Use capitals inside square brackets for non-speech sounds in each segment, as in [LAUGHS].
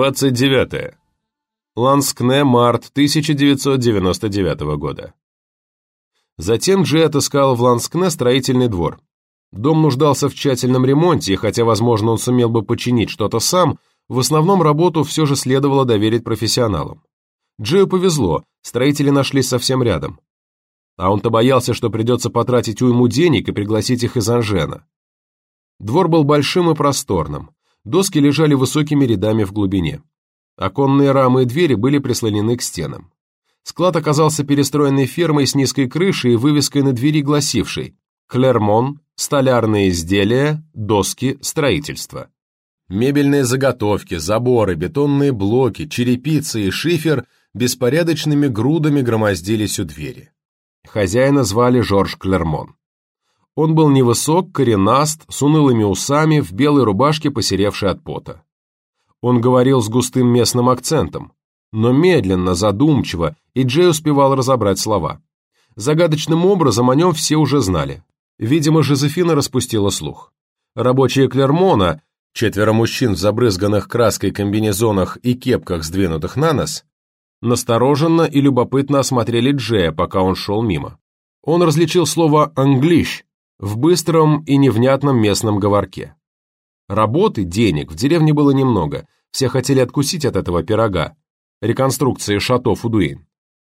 29. Ланскне, март 1999 года. Затем Джей отыскал в Ланскне строительный двор. Дом нуждался в тщательном ремонте, и хотя, возможно, он сумел бы починить что-то сам, в основном работу все же следовало доверить профессионалам. Джею повезло, строители нашлись совсем рядом. А он-то боялся, что придется потратить уйму денег и пригласить их из Анжена. Двор был большим и просторным. Доски лежали высокими рядами в глубине. Оконные рамы и двери были прислонены к стенам. Склад оказался перестроенной фермой с низкой крышей и вывеской на двери, гласившей «Клермон, столярные изделия, доски, строительство». Мебельные заготовки, заборы, бетонные блоки, черепица и шифер беспорядочными грудами громоздились у двери. Хозяина звали Жорж Клермон. Он был невысок, коренаст, с унылыми усами, в белой рубашке, посеревшей от пота. Он говорил с густым местным акцентом, но медленно, задумчиво, и Джей успевал разобрать слова. Загадочным образом о нем все уже знали. Видимо, Жозефина распустила слух. Рабочие Клермона, четверо мужчин в забрызганных краской комбинезонах и кепках, сдвинутых на нос, настороженно и любопытно осмотрели Джея, пока он шел мимо. Он различил слово «англиш» в быстром и невнятном местном говорке. Работы, денег в деревне было немного, все хотели откусить от этого пирога, реконструкции шато Фудуин.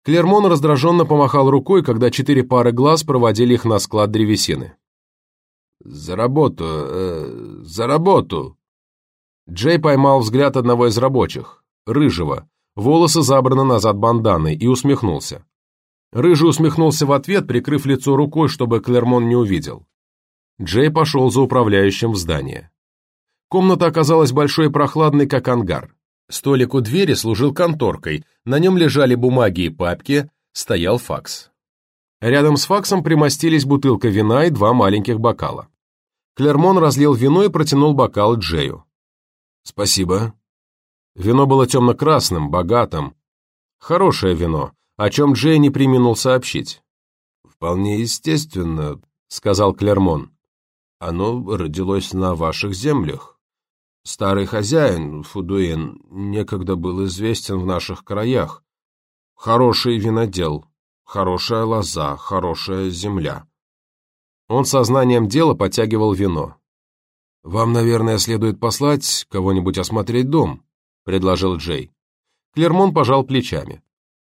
Клермон раздраженно помахал рукой, когда четыре пары глаз проводили их на склад древесины. «За работу, э, за работу!» Джей поймал взгляд одного из рабочих, рыжего, волосы забраны назад банданой, и усмехнулся. Рыжий усмехнулся в ответ, прикрыв лицо рукой, чтобы Клермон не увидел. Джей пошел за управляющим в здание. Комната оказалась большой и прохладной, как ангар. Столик у двери служил конторкой, на нем лежали бумаги и папки, стоял факс. Рядом с факсом примостились бутылка вина и два маленьких бокала. Клермон разлил вино и протянул бокал Джею. «Спасибо». Вино было темно-красным, богатым. Хорошее вино, о чем Джей не приминул сообщить. «Вполне естественно», — сказал Клермон. «Оно родилось на ваших землях. Старый хозяин, Фудуин, некогда был известен в наших краях. Хороший винодел, хорошая лоза, хорошая земля. Он сознанием дела подтягивал вино. «Вам, наверное, следует послать кого-нибудь осмотреть дом», — предложил Джей. Клермон пожал плечами.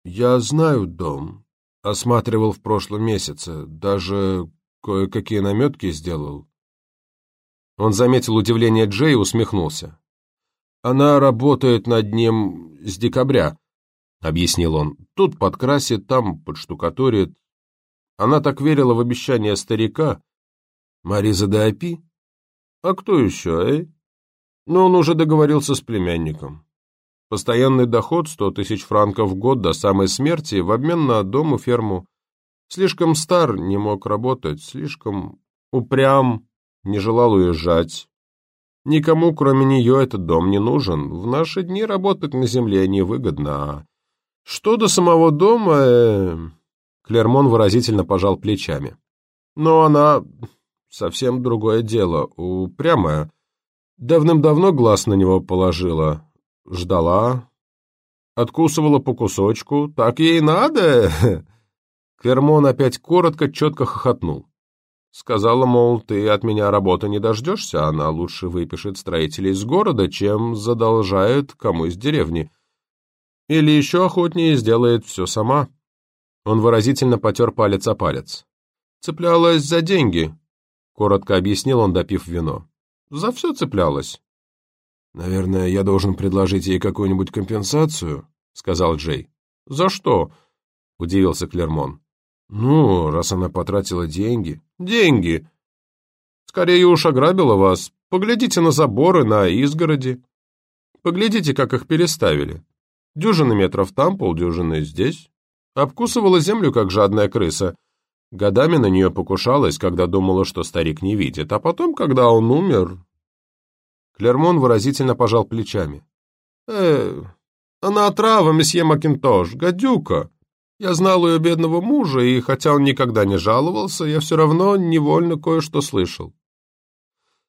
«Я знаю дом. Осматривал в прошлом месяце. Даже кое-какие наметки сделал. Он заметил удивление Джей и усмехнулся. «Она работает над ним с декабря», — объяснил он. «Тут подкрасит, там подштукатурит. Она так верила в обещание старика. Мариза де Апи? А кто еще, эй? Но он уже договорился с племянником. Постоянный доход сто тысяч франков в год до самой смерти в обмен на дом и ферму. Слишком стар, не мог работать, слишком упрям, не желал уезжать. Никому, кроме нее, этот дом не нужен. В наши дни работать на земле невыгодно. Что до самого дома... Э... Клермон выразительно пожал плечами. Но она... совсем другое дело, упрямая. Давным-давно глаз на него положила. Ждала. Откусывала по кусочку. Так ей надо. [LAUGHS] Клермон опять коротко, четко хохотнул. Сказала, мол, ты от меня работы не дождешься, она лучше выпишет строителей из города, чем задолжает кому из деревни. Или еще охотнее сделает все сама. Он выразительно потер палец о палец. Цеплялась за деньги, коротко объяснил он, допив вино. За все цеплялась. Наверное, я должен предложить ей какую-нибудь компенсацию, сказал Джей. За что? удивился Клермон. Ну, раз она потратила деньги... Деньги! Скорее уж ограбила вас. Поглядите на заборы, на изгороди. Поглядите, как их переставили. Дюжины метров там, полдюжины здесь. Обкусывала землю, как жадная крыса. Годами на нее покушалась, когда думала, что старик не видит. А потом, когда он умер... Клермон выразительно пожал плечами. «Э, она отрава, месье Макинтош, гадюка. Я знал ее бедного мужа, и хотя он никогда не жаловался, я все равно невольно кое-что слышал.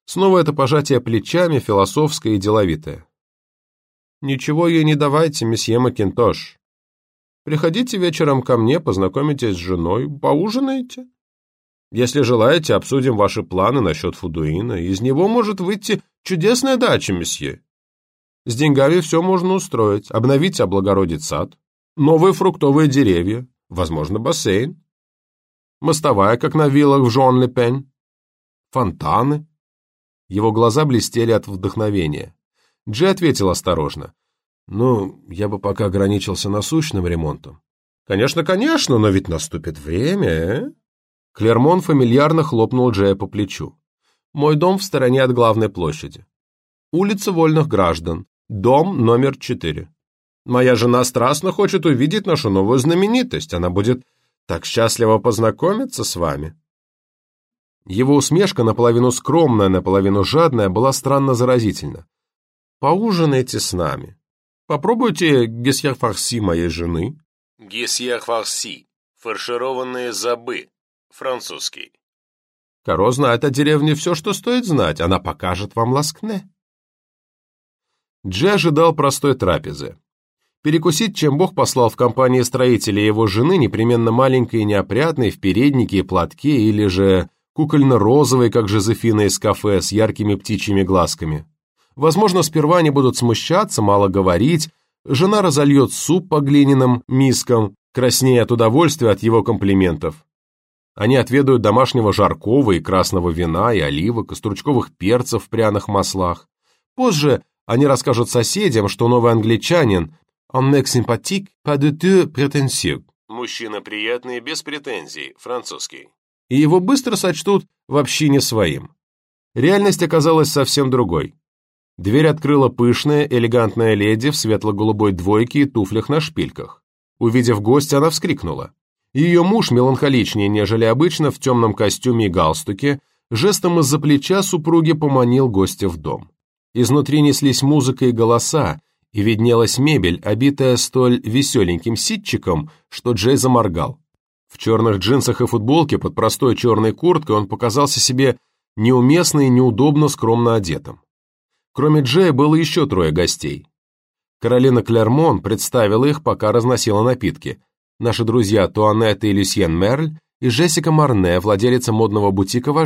Снова это пожатие плечами, философское и деловитое. Ничего ей не давайте, месье Макинтош. Приходите вечером ко мне, познакомитесь с женой, поужинаете. Если желаете, обсудим ваши планы насчет Фудуина. Из него может выйти чудесная дача, месье. С деньгами все можно устроить, обновить, облагородить сад, новые фруктовые деревья, возможно, бассейн, мостовая, как на виллах в Жон-Ле-Пень, фонтаны. Его глаза блестели от вдохновения. Джи ответил осторожно. «Ну, я бы пока ограничился насущным ремонтом». «Конечно, конечно, но ведь наступит время, э?» Клермон фамильярно хлопнул Джея по плечу. «Мой дом в стороне от главной площади. Улица вольных граждан. Дом номер четыре. Моя жена страстно хочет увидеть нашу новую знаменитость. Она будет так счастливо познакомиться с вами». Его усмешка, наполовину скромная, наполовину жадная, была странно заразительна. «Поужинайте с нами. Попробуйте гесьер-фарси моей жены». Гесьер-фарси. Фаршированные забы. Французский. Каро знает о деревне все, что стоит знать. Она покажет вам Ласкне. Джи ожидал простой трапезы. Перекусить, чем Бог послал в компании строителей его жены, непременно маленькой и неопрятной, в переднике и платке, или же кукольно-розовой, как Жозефина из кафе, с яркими птичьими глазками. Возможно, сперва они будут смущаться, мало говорить, жена разольет суп по глиняным мискам, краснея от удовольствия от его комплиментов. Они отведают домашнего жаркого и красного вина, и оливок, и стручковых перцев в пряных маслах. Позже они расскажут соседям, что новый англичанин «un mec sympathique, pas de tout prétentieux». Мужчина приятный, без претензий, французский. И его быстро сочтут в общине своим. Реальность оказалась совсем другой. Дверь открыла пышная, элегантная леди в светло-голубой двойке и туфлях на шпильках. Увидев гостя, она вскрикнула. Ее муж, меланхоличнее, нежели обычно, в темном костюме и галстуке, жестом из-за плеча супруги поманил гостя в дом. Изнутри неслись музыка и голоса, и виднелась мебель, обитая столь веселеньким ситчиком, что Джей заморгал. В черных джинсах и футболке под простой черной курткой он показался себе неуместно и неудобно скромно одетым. Кроме Джея было еще трое гостей. Каролина Клермон представила их, пока разносила напитки. Наши друзья Туанетта и Люсьен Мерль и Жессика Марне, владелица модного бутика в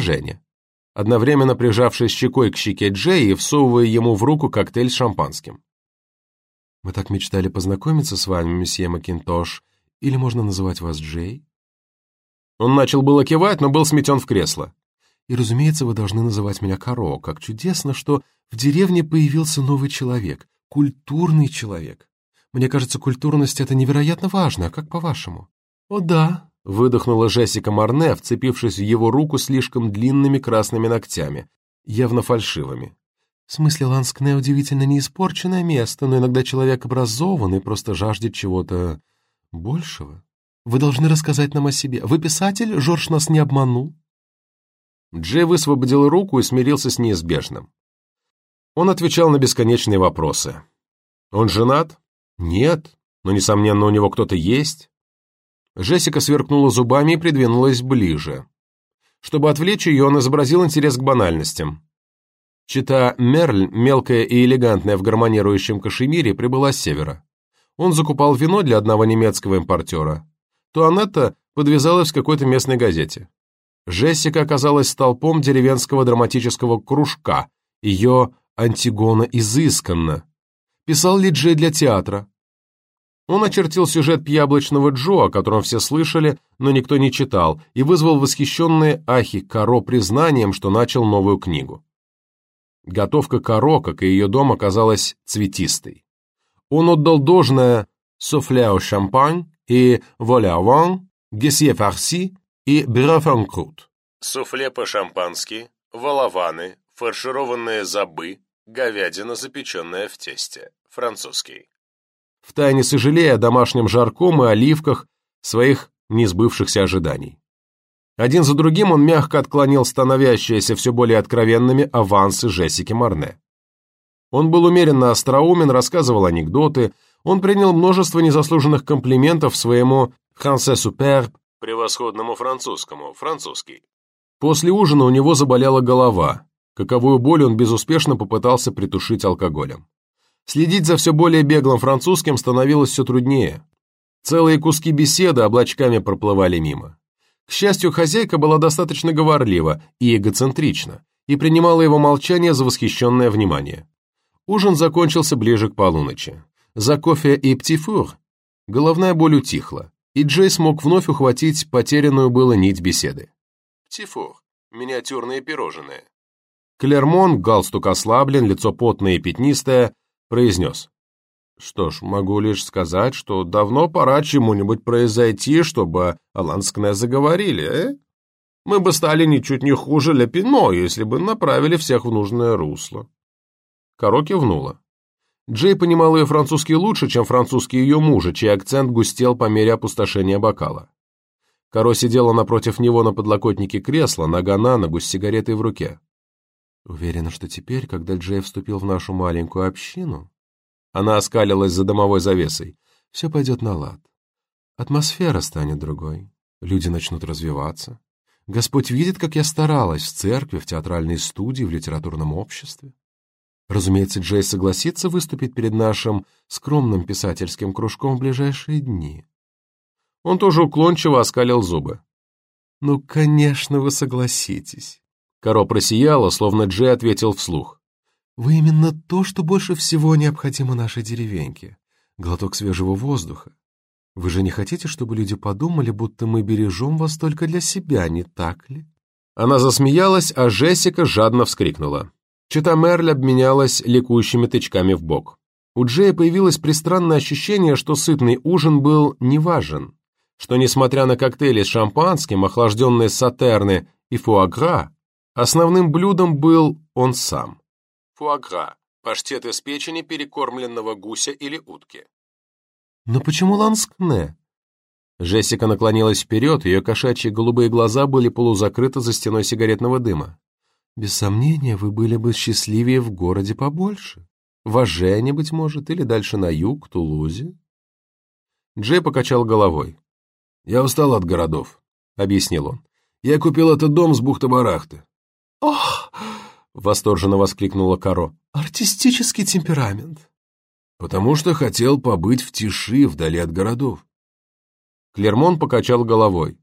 одновременно прижавшись щекой к щеке Джей и всовывая ему в руку коктейль с шампанским. «Мы так мечтали познакомиться с вами, месье Макинтош, или можно называть вас Джей?» Он начал было кивать, но был сметен в кресло. «И, разумеется, вы должны называть меня Каро. Как чудесно, что в деревне появился новый человек, культурный человек. Мне кажется, культурность — это невероятно важно, а как по-вашему?» «О да», Выдохнула Жессика Марне, вцепившись в его руку слишком длинными красными ногтями, явно фальшивыми. В смысле, Ланскне удивительно неиспорченное место, но иногда человек образован и просто жаждет чего-то большего. Вы должны рассказать нам о себе. Вы писатель? Жорж нас не обманул?» Джей высвободил руку и смирился с неизбежным. Он отвечал на бесконечные вопросы. «Он женат?» «Нет, но, несомненно, у него кто-то есть. Жессика сверкнула зубами и придвинулась ближе. Чтобы отвлечь ее, он изобразил интерес к банальностям. Чита Мерль, мелкая и элегантная в гармонирующем кашемире, прибыла с севера. Он закупал вино для одного немецкого импортера. Туанетта подвязалась в какой-то местной газете. Жессика оказалась столпом деревенского драматического кружка, ее Антигона изысканно. Писал ли Джей для театра? Он очертил сюжет «Яблочного Джо», о котором все слышали, но никто не читал, и вызвал восхищенные ахи Каро признанием, что начал новую книгу. Готовка Каро, как и ее дом, оказалась цветистой. Он отдал должное «Софляо шампань» и «Воля ван», «Гесье фарси» и «Бюрофанкрут». Суфле по-шампански, волованы, фаршированные забы, говядина, запеченная в тесте. Французский втайне сожалея о домашнем жарком и оливках своих несбывшихся ожиданий. Один за другим он мягко отклонил становящиеся все более откровенными авансы Жессики Марне. Он был умеренно остроумен, рассказывал анекдоты, он принял множество незаслуженных комплиментов своему «Франце суперб», превосходному французскому, французский. После ужина у него заболела голова, каковую боль он безуспешно попытался притушить алкоголем. Следить за все более беглым французским становилось все труднее. Целые куски беседы облачками проплывали мимо. К счастью, хозяйка была достаточно говорлива и эгоцентрична, и принимала его молчание за восхищенное внимание. Ужин закончился ближе к полуночи. За кофе и птифур головная боль утихла, и Джей смог вновь ухватить потерянную было нить беседы. Птифур. Миниатюрные пирожные. Клермон, галстук ослаблен, лицо потное и пятнистое, произнес. Что ж, могу лишь сказать, что давно пора чему-нибудь произойти, чтобы Аланскне заговорили, э? Мы бы стали ничуть не хуже Ляпино, если бы направили всех в нужное русло. Каро кивнула. Джей понимал ее французский лучше, чем французский ее мужа, чей акцент густел по мере опустошения бокала. Каро сидела напротив него на подлокотнике кресла, нога на ногу, с сигаретой в руке. Уверена, что теперь, когда Джей вступил в нашу маленькую общину, она оскалилась за домовой завесой, все пойдет на лад. Атмосфера станет другой, люди начнут развиваться. Господь видит, как я старалась в церкви, в театральной студии, в литературном обществе. Разумеется, Джей согласится выступить перед нашим скромным писательским кружком в ближайшие дни. Он тоже уклончиво оскалил зубы. «Ну, конечно, вы согласитесь. Каро просияла, словно Джей ответил вслух. «Вы именно то, что больше всего необходимо нашей деревеньке. Глоток свежего воздуха. Вы же не хотите, чтобы люди подумали, будто мы бережем вас только для себя, не так ли?» Она засмеялась, а Джессика жадно вскрикнула. Чита Мерль обменялась ликующими тычками в бок. У Джея появилось пристранное ощущение, что сытный ужин был неважен, что, несмотря на коктейли с шампанским, охлажденные сатерны и фуагра, Основным блюдом был он сам. Фуагра – паштет из печени перекормленного гуся или утки. «Но почему ланскне?» Джессика наклонилась вперед, ее кошачьи голубые глаза были полузакрыты за стеной сигаретного дыма. «Без сомнения, вы были бы счастливее в городе побольше. В Ажене, быть может, или дальше на юг, к Тулузе?» Джей покачал головой. «Я устал от городов», — объяснил он. «Я купил этот дом с бухты-барахты. «Ох!» — восторженно воскликнула Каро. «Артистический темперамент!» «Потому что хотел побыть в тиши, вдали от городов». Клермон покачал головой.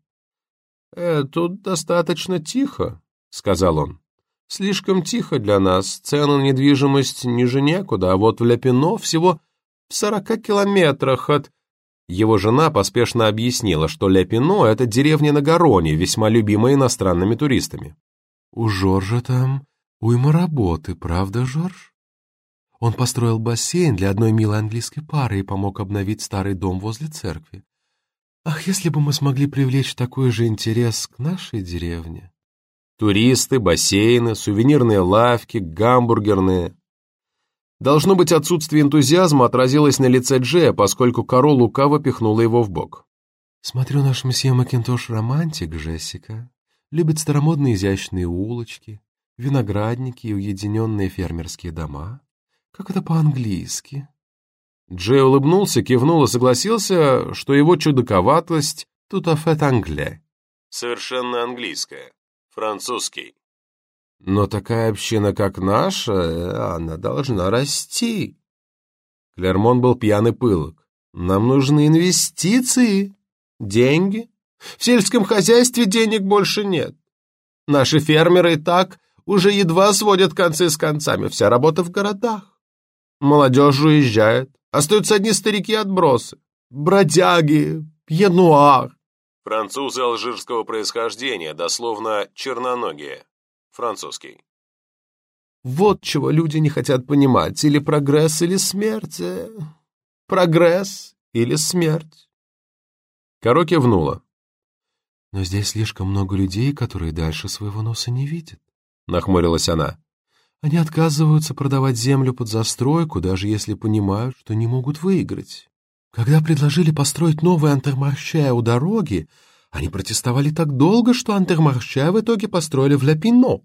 «Э, тут достаточно тихо», — сказал он. «Слишком тихо для нас, цены на недвижимость ниже некуда, а вот в Ляпино всего в сорока километрах от...» Его жена поспешно объяснила, что Ляпино — это деревня на Гароне, весьма любимая иностранными туристами. У Жоржа там уйма работы, правда, Жорж? Он построил бассейн для одной милой английской пары и помог обновить старый дом возле церкви. Ах, если бы мы смогли привлечь такой же интерес к нашей деревне. Туристы, бассейны, сувенирные лавки, гамбургерные. Должно быть, отсутствие энтузиазма отразилось на лице Джея, поскольку Карол лукаво пихнула его в бок. «Смотрю, наш месье Макинтош романтик, Джессика любит старомодные изящные улочки, виноградники и уединенные фермерские дома. Как это по-английски? Джей улыбнулся, кивнул и согласился, что его чудаковатость тут афет англе. Совершенно английская. Французский. Но такая община, как наша, она должна расти. Клермон был пьяный пылок. Нам нужны инвестиции, деньги. В сельском хозяйстве денег больше нет. Наши фермеры и так уже едва сводят концы с концами, вся работа в городах. Молодежь уезжает, остаются одни старики-отбросы, бродяги, пьянуар. Французы алжирского происхождения, дословно черноногие. Французский. Вот чего люди не хотят понимать, или прогресс, или смерть. Э, прогресс или смерть. Каро кивнула. «Но здесь слишком много людей, которые дальше своего носа не видят», — нахмурилась она. «Они отказываются продавать землю под застройку, даже если понимают, что не могут выиграть. Когда предложили построить новый Антермарше у дороги, они протестовали так долго, что Антермарше в итоге построили в Ляпино».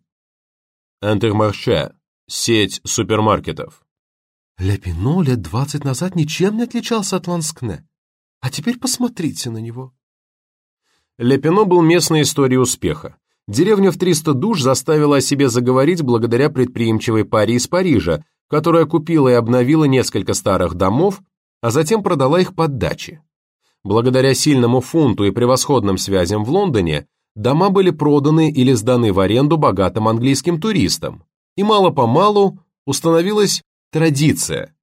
Антермарше — сеть супермаркетов. Ляпино лет двадцать назад ничем не отличался от Ланскне. А теперь посмотрите на него. Лепино был местной историей успеха. Деревня в 300 душ заставила о себе заговорить благодаря предприимчивой паре из Парижа, которая купила и обновила несколько старых домов, а затем продала их под дачи. Благодаря сильному фунту и превосходным связям в Лондоне, дома были проданы или сданы в аренду богатым английским туристам, и мало-помалу установилась традиция.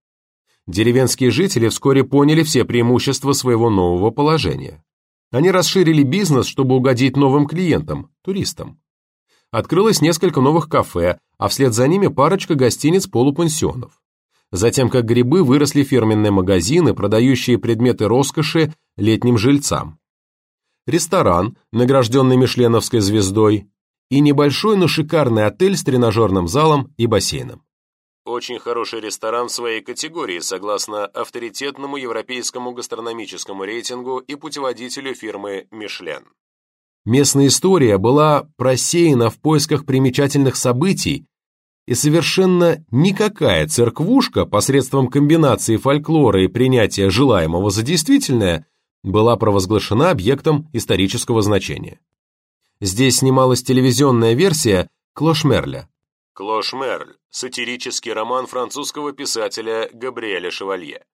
Деревенские жители вскоре поняли все преимущества своего нового положения. Они расширили бизнес, чтобы угодить новым клиентам, туристам. Открылось несколько новых кафе, а вслед за ними парочка гостиниц-полупансионов. Затем, как грибы, выросли фирменные магазины, продающие предметы роскоши летним жильцам. Ресторан, награжденный Мишленовской звездой, и небольшой, но шикарный отель с тренажерным залом и бассейном. Очень хороший ресторан в своей категории, согласно авторитетному европейскому гастрономическому рейтингу и путеводителю фирмы «Мишлен». Местная история была просеяна в поисках примечательных событий, и совершенно никакая церквушка посредством комбинации фольклора и принятия желаемого за действительное была провозглашена объектом исторического значения. Здесь снималась телевизионная версия «Клошмерля», Клош-Мерль, сатирический роман французского писателя Габриэля Шевалье.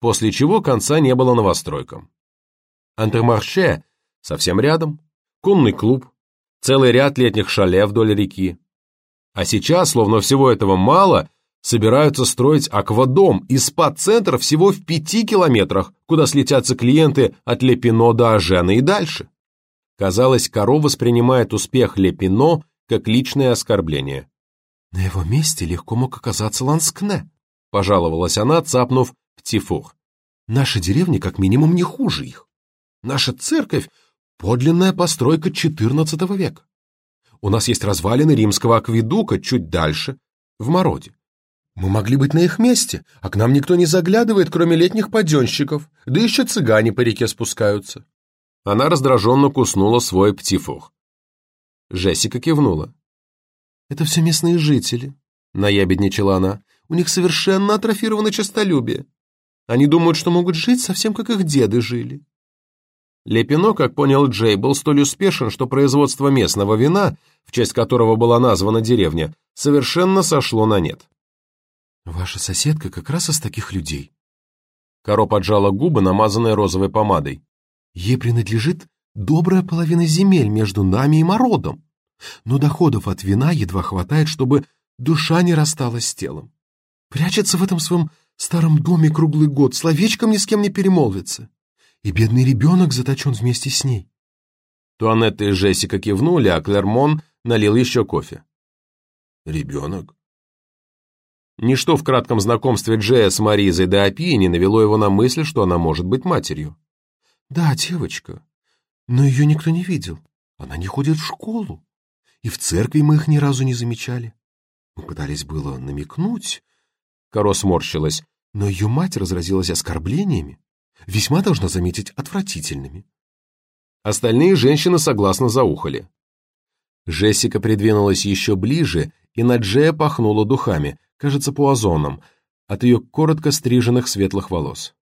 После чего конца не было новостройкам. Антермарше совсем рядом, конный клуб, целый ряд летних шале вдоль реки. А сейчас, словно всего этого мало, собираются строить аквадом и спа-центр всего в пяти километрах, куда слетятся клиенты от Лепино до Ажена и дальше. Казалось, Каро воспринимает успех Лепино как личное оскорбление. На его месте легко мог оказаться Ланскне, пожаловалась она, цапнув птифух. Наша деревня как минимум не хуже их. Наша церковь — подлинная постройка XIV века. У нас есть развалины римского акведука чуть дальше, в Мороде. Мы могли быть на их месте, а к нам никто не заглядывает, кроме летних паденщиков, да еще цыгане по реке спускаются. Она раздраженно куснула свой птифух. Жессика кивнула. «Это все местные жители», — наябедничала она. «У них совершенно атрофировано честолюбие. Они думают, что могут жить совсем как их деды жили». Лепино, как понял Джей, был столь успешен, что производство местного вина, в честь которого была названа деревня, совершенно сошло на нет. «Ваша соседка как раз из таких людей». Коро поджала губы, намазанные розовой помадой. «Ей принадлежит добрая половина земель между нами и Мородом но доходов от вина едва хватает, чтобы душа не рассталась с телом. Прячется в этом своем старом доме круглый год, словечком ни с кем не перемолвится. И бедный ребенок заточен вместе с ней. Туанетта и Джессика кивнули, а Клермон налил еще кофе. Ребенок? Ничто в кратком знакомстве Джея с Маризой де Апи не навело его на мысль, что она может быть матерью. Да, девочка, но ее никто не видел. Она не ходит в школу и в церкви мы их ни разу не замечали. Мы пытались было намекнуть. Коро сморщилась, но ее мать разразилась оскорблениями, весьма, должна заметить, отвратительными. Остальные женщины согласно заухали. Джессика придвинулась еще ближе, и на Джея пахнула духами, кажется, по озонам, от ее коротко стриженных светлых волос.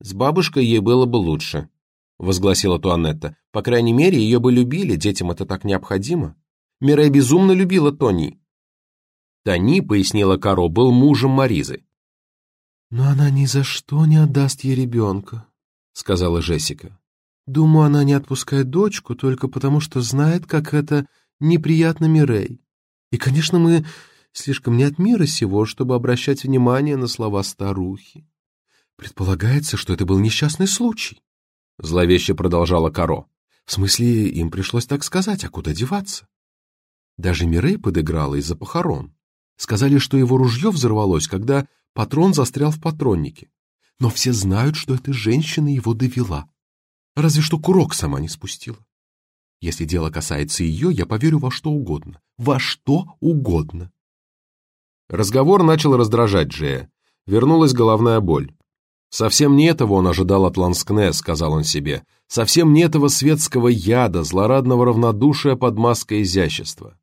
«С бабушкой ей было бы лучше», — возгласила Туанетта. «По крайней мере, ее бы любили, детям это так необходимо. Мирей безумно любила Тони». Тони, пояснила Каро, был мужем Маризы. «Но она ни за что не отдаст ей ребенка», — сказала Джессика. «Думаю, она не отпускает дочку только потому, что знает, как это неприятно Мирей. И, конечно, мы слишком не от мира сего, чтобы обращать внимание на слова старухи. Предполагается, что это был несчастный случай. — зловеще продолжала Каро. «В смысле, им пришлось так сказать, а куда деваться? Даже Мирей подыграла из-за похорон. Сказали, что его ружье взорвалось, когда патрон застрял в патроннике. Но все знают, что эта женщина его довела. Разве что курок сама не спустила. Если дело касается ее, я поверю во что угодно. Во что угодно. Разговор начал раздражать Джея. Вернулась головная боль. Совсем не этого он ожидал от Ланскне, сказал он себе. Совсем не этого светского яда, злорадного равнодушия под маской изящества.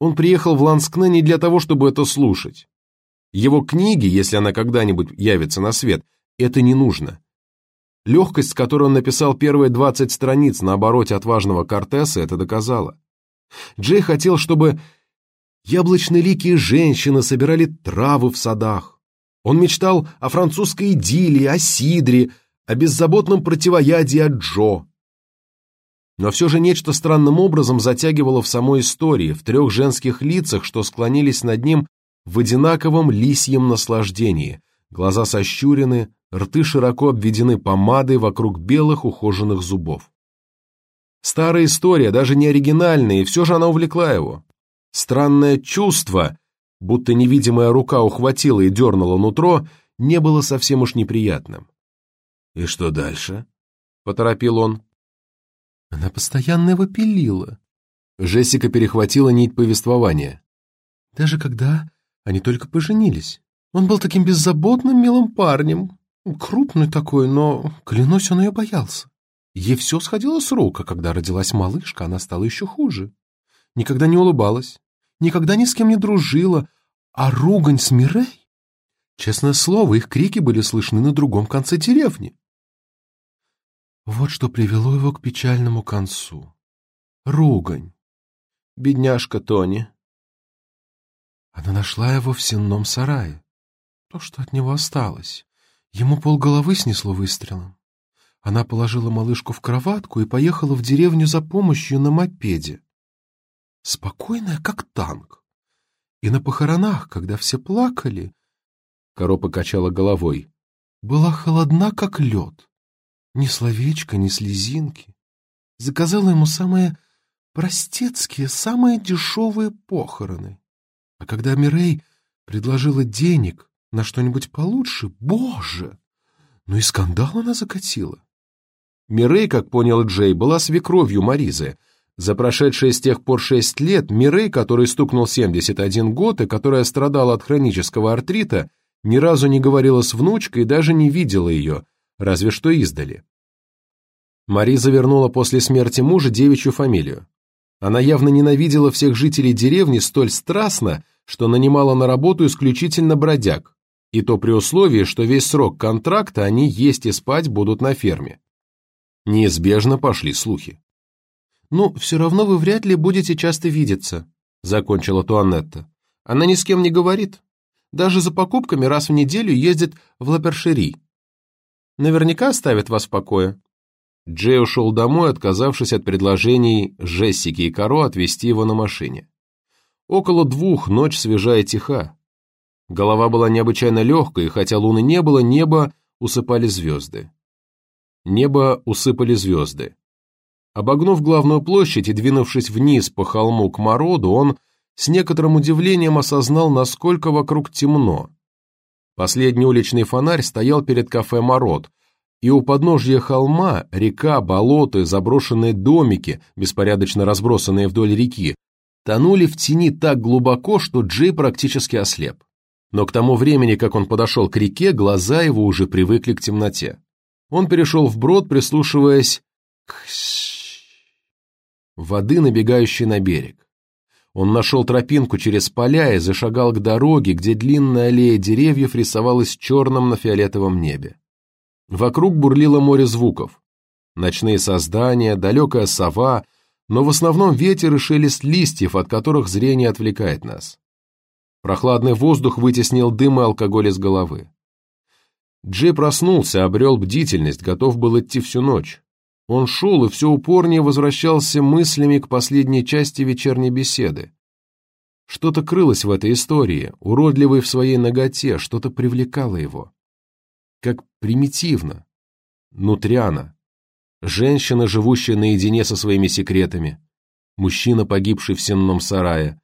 Он приехал в Ланскне не для того, чтобы это слушать. Его книги, если она когда-нибудь явится на свет, это не нужно. Легкость, с которой он написал первые 20 страниц на обороте отважного Кортеса, это доказала. Джей хотел, чтобы Яблочно-ликие женщины собирали травы в садах. Он мечтал о французской идиллии, о сидре, о беззаботном противоядии от Джо. Но все же нечто странным образом затягивало в самой истории, в трех женских лицах, что склонились над ним в одинаковом лисьем наслаждении. Глаза сощурены, рты широко обведены помадой вокруг белых ухоженных зубов. Старая история, даже не оригинальная, и все же она увлекла его. Странное чувство, будто невидимая рука ухватила и дернула нутро, не было совсем уж неприятным. «И что дальше?» — поторопил он. Она постоянно его пилила. Жессика перехватила нить повествования. Даже когда они только поженились. Он был таким беззаботным, милым парнем. Крупный такой, но, клянусь, он ее боялся. Ей все сходило с рук, а когда родилась малышка, она стала еще хуже. Никогда не улыбалась, никогда ни с кем не дружила, а ругань с Мирей... Честное слово, их крики были слышны на другом конце деревни. Вот что привело его к печальному концу. Ругань. Бедняжка Тони. Она нашла его в сенном сарае. То, что от него осталось. Ему полголовы снесло выстрелом. Она положила малышку в кроватку и поехала в деревню за помощью на мопеде спокойная, как танк. И на похоронах, когда все плакали, Коро покачала головой, была холодна, как лед. Ни словечка, ни слезинки. Заказала ему самые простецкие, самые дешевые похороны. А когда Мирей предложила денег на что-нибудь получше, боже! Ну и скандал она закатила. Мирей, как понял Джей, была свекровью Маризы, за прошедшие с тех пор шесть лет Мирей, который стукнул 71 год и которая страдала от хронического артрита, ни разу не говорила с внучкой и даже не видела ее, разве что издали. Мариза вернула после смерти мужа девичью фамилию. Она явно ненавидела всех жителей деревни столь страстно, что нанимала на работу исключительно бродяг, и то при условии, что весь срок контракта они есть и спать будут на ферме. Неизбежно пошли слухи. «Ну, все равно вы вряд ли будете часто видеться», — закончила Туанетта. «Она ни с кем не говорит. Даже за покупками раз в неделю ездит в Лапершери. Наверняка оставит вас в покое». Джей ушел домой, отказавшись от предложений Жессики и Каро отвезти его на машине. Около двух ночь свежая тиха. Голова была необычайно легкой, и хотя луны не было, небо усыпали звезды. Небо усыпали звезды. Обогнув главную площадь и двинувшись вниз по холму к Мороду, он с некоторым удивлением осознал, насколько вокруг темно. Последний уличный фонарь стоял перед кафе «Мород», и у подножья холма река, болота, заброшенные домики, беспорядочно разбросанные вдоль реки, тонули в тени так глубоко, что Джей практически ослеп. Но к тому времени, как он подошел к реке, глаза его уже привыкли к темноте. Он перешел вброд, прислушиваясь к воды, набегающей на берег. Он нашел тропинку через поля и зашагал к дороге, где длинная аллея деревьев рисовалась черным на фиолетовом небе. Вокруг бурлило море звуков. Ночные создания, далекая сова, но в основном ветер и шелест листьев, от которых зрение отвлекает нас. Прохладный воздух вытеснил дым и алкоголь из головы. Джей проснулся, обрел бдительность, готов был идти всю ночь. Он шел и все упорнее возвращался мыслями к последней части вечерней беседы. Что-то крылось в этой истории, уродливой в своей ноготе, что-то привлекало его. Как примитивно, нутряно. Женщина, живущая наедине со своими секретами. Мужчина, погибший в сенном сарае.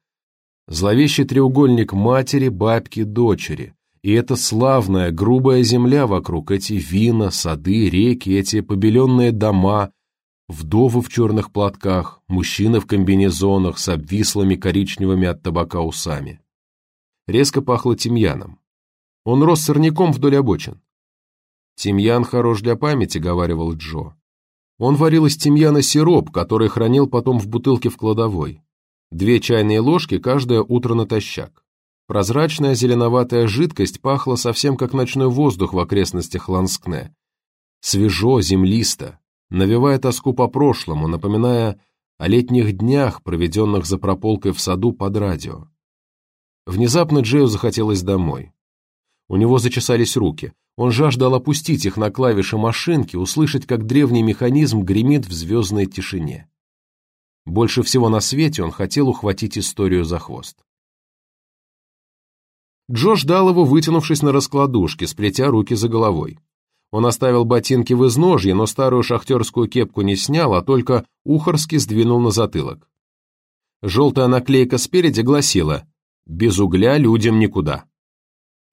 Зловещий треугольник матери, бабки, дочери. И эта славная, грубая земля вокруг, эти вина, сады, реки, эти побеленные дома, вдовы в черных платках, мужчины в комбинезонах с обвислыми коричневыми от табака усами. Резко пахло тимьяном. Он рос сорняком вдоль обочин. «Тимьян хорош для памяти», — говаривал Джо. Он варил из тимьяна сироп, который хранил потом в бутылке в кладовой. Две чайные ложки каждое утро натощак. Прозрачная зеленоватая жидкость пахла совсем как ночной воздух в окрестностях Ланскне. Свежо, землисто, навевая тоску по прошлому, напоминая о летних днях, проведенных за прополкой в саду под радио. Внезапно Джею захотелось домой. У него зачесались руки. Он жаждал опустить их на клавиши машинки, услышать, как древний механизм гремит в звездной тишине. Больше всего на свете он хотел ухватить историю за хвост. Джо ждал его, вытянувшись на раскладушке, сплетя руки за головой. Он оставил ботинки в изножье, но старую шахтерскую кепку не снял, а только ухорски сдвинул на затылок. Желтая наклейка спереди гласила «Без угля людям никуда».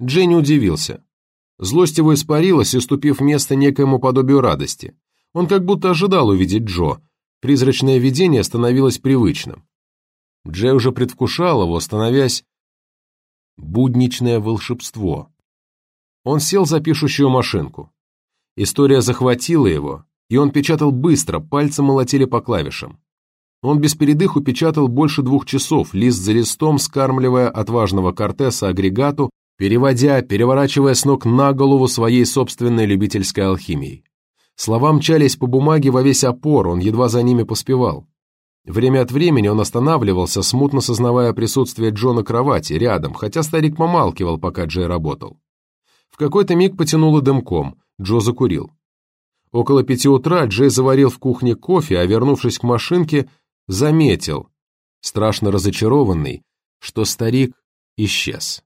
Дженни удивился. Злость его испарилась, уступив место некоему подобию радости. Он как будто ожидал увидеть Джо. Призрачное видение становилось привычным. Джей уже предвкушал его, становясь будничное волшебство. Он сел за пишущую машинку. История захватила его, и он печатал быстро, пальцы молотили по клавишам. Он без передыху печатал больше двух часов, лист за листом, скармливая отважного Кортеса агрегату, переводя, переворачивая с ног на голову своей собственной любительской алхимией. Слова мчались по бумаге во весь опор, он едва за ними поспевал. Время от времени он останавливался, смутно сознавая присутствие Джо на кровати, рядом, хотя старик помалкивал, пока Джей работал. В какой-то миг потянуло дымком, Джо закурил. Около пяти утра Джей заварил в кухне кофе, а вернувшись к машинке, заметил, страшно разочарованный, что старик исчез.